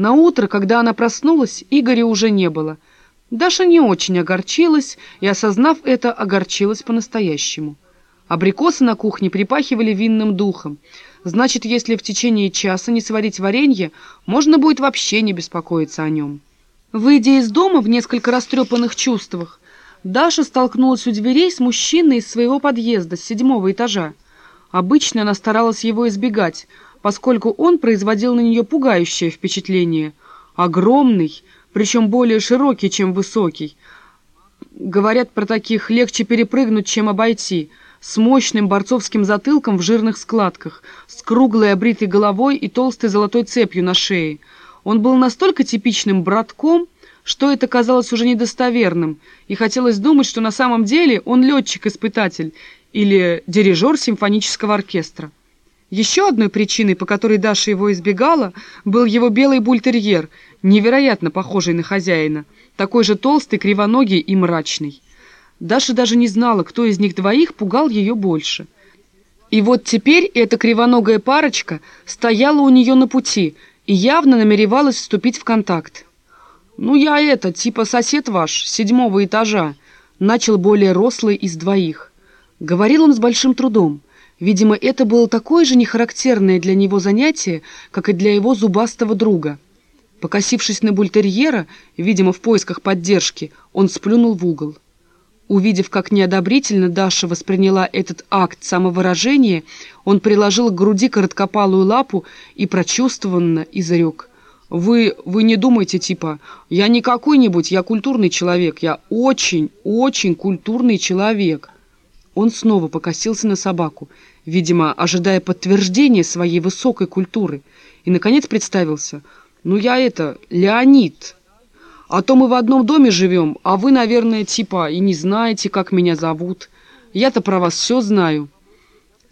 На утро, когда она проснулась, Игоря уже не было. Даша не очень огорчилась и, осознав это, огорчилась по-настоящему. Абрикосы на кухне припахивали винным духом. Значит, если в течение часа не сварить варенье, можно будет вообще не беспокоиться о нем. Выйдя из дома в несколько растрепанных чувствах, Даша столкнулась у дверей с мужчиной из своего подъезда, с седьмого этажа. Обычно она старалась его избегать, поскольку он производил на нее пугающее впечатление. Огромный, причем более широкий, чем высокий. Говорят, про таких легче перепрыгнуть, чем обойти. С мощным борцовским затылком в жирных складках, с круглой обритой головой и толстой золотой цепью на шее. Он был настолько типичным братком, что это казалось уже недостоверным, и хотелось думать, что на самом деле он летчик-испытатель или дирижер симфонического оркестра. Еще одной причиной, по которой Даша его избегала, был его белый бультерьер, невероятно похожий на хозяина, такой же толстый, кривоногий и мрачный. Даша даже не знала, кто из них двоих пугал ее больше. И вот теперь эта кривоногая парочка стояла у нее на пути и явно намеревалась вступить в контакт. «Ну я это, типа сосед ваш, седьмого этажа», начал более рослый из двоих. Говорил он с большим трудом. Видимо, это было такое же нехарактерное для него занятие, как и для его зубастого друга. Покосившись на бультерьера, видимо, в поисках поддержки, он сплюнул в угол. Увидев, как неодобрительно Даша восприняла этот акт самовыражения, он приложил к груди короткопалую лапу и прочувствованно изрек. «Вы, вы не думайте, типа, я не какой-нибудь, я культурный человек, я очень, очень культурный человек». Он снова покосился на собаку, видимо, ожидая подтверждения своей высокой культуры, и, наконец, представился. «Ну, я это, Леонид. А то мы в одном доме живем, а вы, наверное, типа и не знаете, как меня зовут. Я-то про вас все знаю».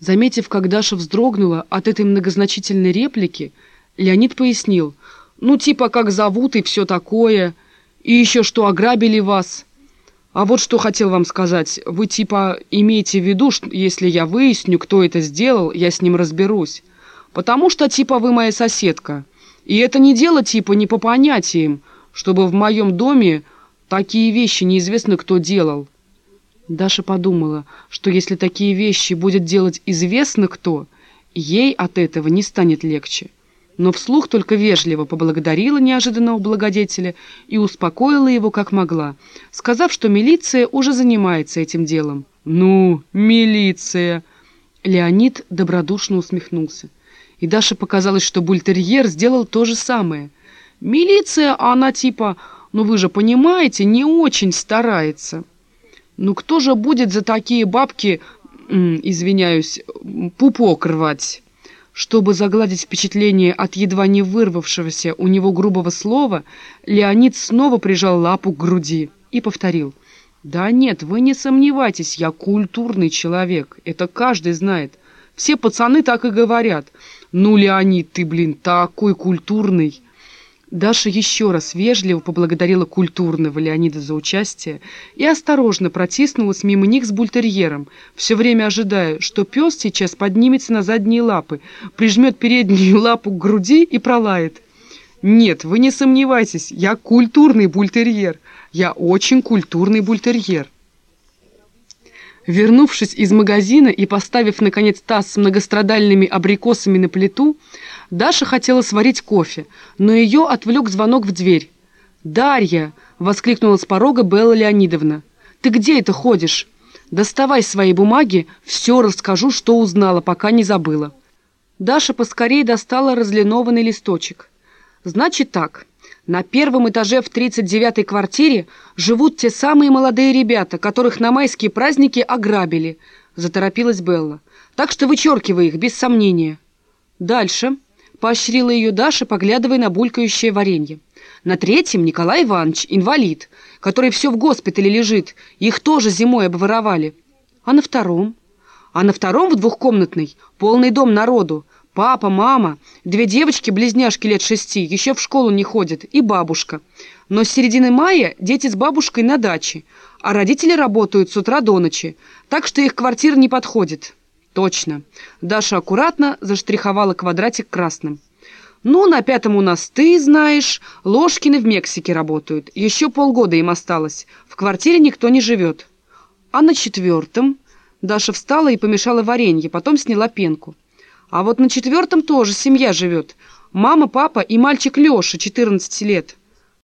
Заметив, как Даша вздрогнула от этой многозначительной реплики, Леонид пояснил. «Ну, типа, как зовут и все такое, и еще что ограбили вас». А вот что хотел вам сказать. Вы типа имеете в виду, что если я выясню, кто это сделал, я с ним разберусь. Потому что типа вы моя соседка. И это не дело типа не по понятиям, чтобы в моем доме такие вещи неизвестно кто делал. Даша подумала, что если такие вещи будет делать известно кто, ей от этого не станет легче но вслух только вежливо поблагодарила неожиданного благодетеля и успокоила его как могла, сказав, что милиция уже занимается этим делом. «Ну, милиция!» Леонид добродушно усмехнулся. И Даше показалось, что бультерьер сделал то же самое. «Милиция, она типа, ну вы же понимаете, не очень старается. Ну кто же будет за такие бабки, извиняюсь, пупок рвать?» Чтобы загладить впечатление от едва не вырвавшегося у него грубого слова, Леонид снова прижал лапу к груди и повторил. «Да нет, вы не сомневайтесь, я культурный человек, это каждый знает. Все пацаны так и говорят. Ну, Леонид, ты, блин, такой культурный!» Даша еще раз вежливо поблагодарила культурного Леонида за участие и осторожно протиснулась мимо них с бультерьером, все время ожидая, что пес сейчас поднимется на задние лапы, прижмет переднюю лапу к груди и пролает. «Нет, вы не сомневайтесь, я культурный бультерьер, я очень культурный бультерьер». Вернувшись из магазина и поставив, наконец, таз с многострадальными абрикосами на плиту, Даша хотела сварить кофе, но ее отвлек звонок в дверь. «Дарья!» — воскликнула с порога Белла Леонидовна. «Ты где это ходишь? Доставай свои бумаги, все расскажу, что узнала, пока не забыла». Даша поскорее достала разлинованный листочек. «Значит так, на первом этаже в 39-й квартире живут те самые молодые ребята, которых на майские праздники ограбили», — заторопилась Белла. «Так что вычеркивай их, без сомнения». «Дальше». — поощрила ее Даша, поглядывая на булькающее варенье. «На третьем Николай Иванович, инвалид, который все в госпитале лежит. Их тоже зимой обворовали. А на втором? А на втором в двухкомнатной полный дом народу. Папа, мама, две девочки-близняшки лет шести, еще в школу не ходят, и бабушка. Но с середины мая дети с бабушкой на даче, а родители работают с утра до ночи, так что их квартира не подходит. Точно. Даша аккуратно заштриховала квадратик красным. Ну, на пятом у нас ты знаешь, Ложкины в Мексике работают. Еще полгода им осталось. В квартире никто не живет. А на четвертом Даша встала и помешала варенье, потом сняла пенку. А вот на четвертом тоже семья живет. Мама, папа и мальчик Леша, 14 лет.